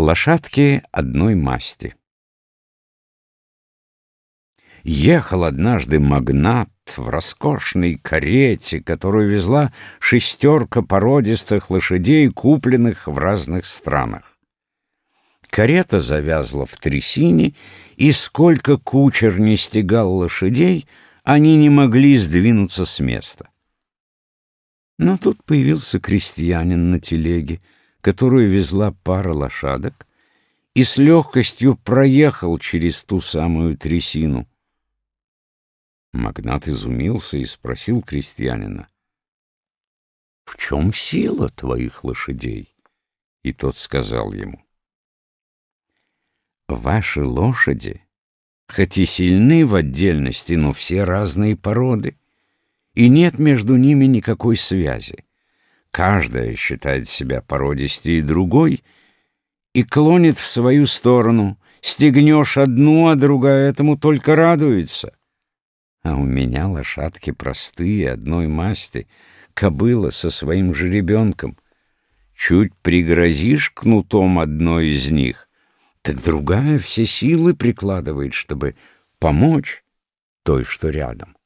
Лошадки одной масти. Ехал однажды магнат в роскошной карете, которую везла шестерка породистых лошадей, купленных в разных странах. Карета завязла в трясине, и сколько кучер не стегал лошадей, они не могли сдвинуться с места. Но тут появился крестьянин на телеге, которую везла пара лошадок, и с легкостью проехал через ту самую трясину. Магнат изумился и спросил крестьянина, «В чем сила твоих лошадей?» И тот сказал ему, «Ваши лошади, хоть и сильны в отдельности, но все разные породы, и нет между ними никакой связи. Каждая считает себя породистее другой и клонит в свою сторону. Стегнешь одну, а другая этому только радуется. А у меня лошадки простые, одной масти, кобыла со своим жеребенком. Чуть пригрозишь кнутом одной из них, так другая все силы прикладывает, чтобы помочь той, что рядом.